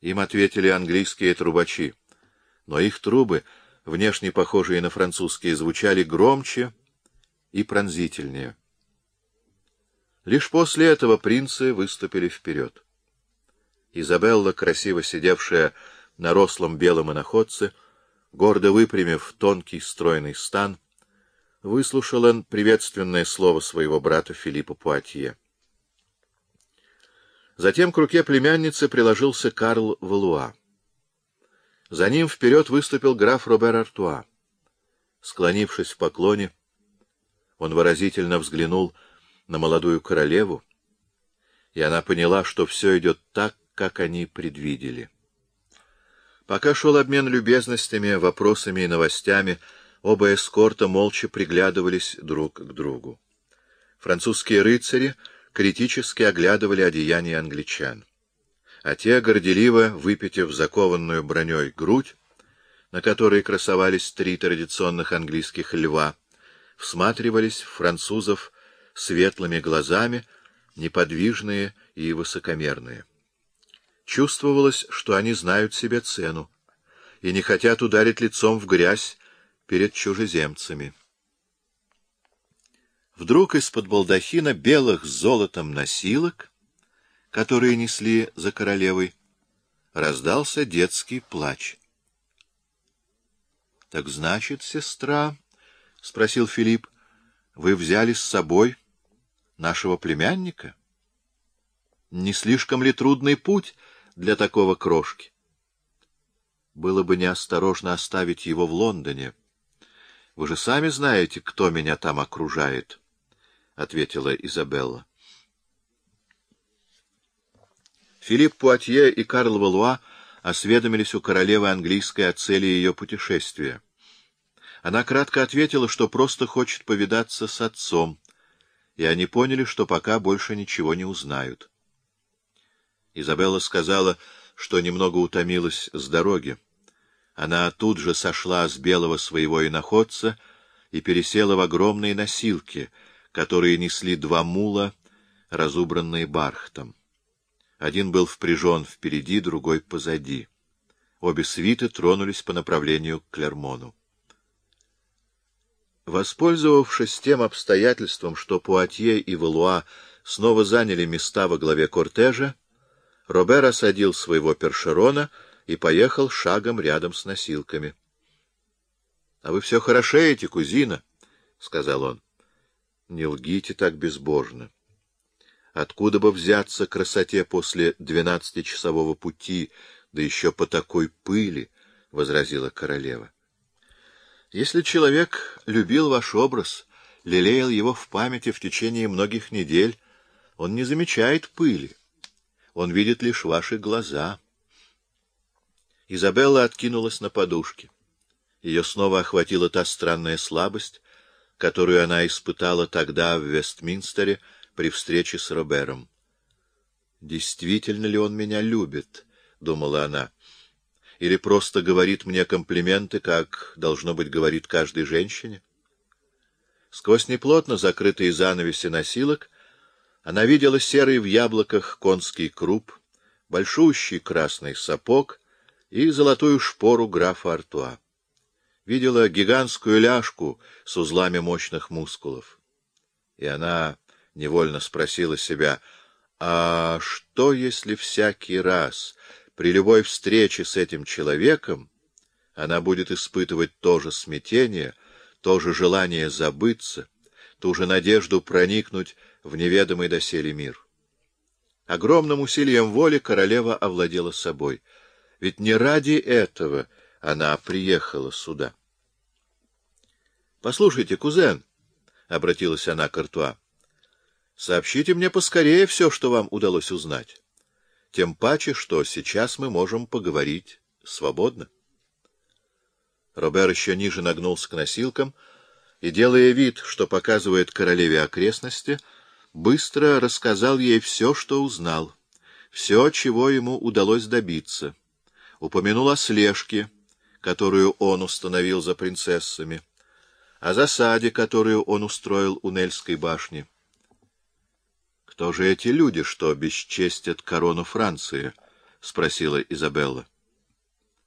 Им ответили английские трубачи, но их трубы, внешне похожие на французские, звучали громче и пронзительнее. Лишь после этого принцы выступили вперед. Изабелла, красиво сидевшая на рослом белом иноходце, гордо выпрямив тонкий стройный стан, выслушала приветственное слово своего брата Филиппа Пуатье. Затем к руке племянницы приложился Карл Валуа. За ним вперед выступил граф Робер Артуа. Склонившись в поклоне, он выразительно взглянул на молодую королеву, и она поняла, что все идет так, как они предвидели. Пока шел обмен любезностями, вопросами и новостями, оба эскорта молча приглядывались друг к другу. Французские рыцари критически оглядывали одеяния англичан, а те, горделиво выпитив закованную броней грудь, на которой красовались три традиционных английских льва, всматривались в французов светлыми глазами, неподвижные и высокомерные. Чувствовалось, что они знают себе цену и не хотят ударить лицом в грязь перед чужеземцами. Вдруг из-под балдахина белых с золотом носилок, которые несли за королевой, раздался детский плач. — Так значит, сестра, — спросил Филипп, — вы взяли с собой нашего племянника? Не слишком ли трудный путь для такого крошки? Было бы неосторожно оставить его в Лондоне. Вы же сами знаете, кто меня там окружает, — ответила Изабелла. Филипп Пуатье и Карл Валуа осведомились у королевы английской о цели ее путешествия. Она кратко ответила, что просто хочет повидаться с отцом, и они поняли, что пока больше ничего не узнают. Изабелла сказала, что немного утомилась с дороги. Она тут же сошла с белого своего иноходца и пересела в огромные носилки, которые несли два мула, разубранные бархтом. Один был впряжен впереди, другой позади. Обе свиты тронулись по направлению к Клермону. Воспользовавшись тем обстоятельством, что Пуатье и Валуа снова заняли места во главе кортежа, Робер осадил своего першерона и поехал шагом рядом с носилками. — А вы все хорошеете, кузина, — сказал он. — Не лгите так безбожно. Откуда бы взяться красоте после двенадцатичасового пути, да еще по такой пыли, — возразила королева. — если человек любил ваш образ, лелеял его в памяти в течение многих недель, он не замечает пыли. Он видит лишь ваши глаза. Изабелла откинулась на подушке. Ее снова охватила та странная слабость, которую она испытала тогда в Вестминстере при встрече с Робером. «Действительно ли он меня любит?» — думала она или просто говорит мне комплименты, как, должно быть, говорит каждой женщине? Сквозь неплотно закрытые занавеси носилок она видела серый в яблоках конский круп, большущий красный сапог и золотую шпору графа Артуа. Видела гигантскую ляжку с узлами мощных мускулов. И она невольно спросила себя, а что, если всякий раз при любой встрече с этим человеком она будет испытывать то же смятение, то же желание забыться, ту же надежду проникнуть в неведомый доселе мир. Огромным усилием воли королева овладела собой. Ведь не ради этого она приехала сюда. — Послушайте, кузен, — обратилась она к Артуа, — сообщите мне поскорее все, что вам удалось узнать тем паче, что сейчас мы можем поговорить свободно. Робер еще ниже нагнулся к носилкам и, делая вид, что показывает королеве окрестности, быстро рассказал ей все, что узнал, все, чего ему удалось добиться. Упомянул о слежке, которую он установил за принцессами, о засаде, которую он устроил у Нельской башни. Кто же эти люди, что бесчестят корону Франции? —— спросила Изабелла.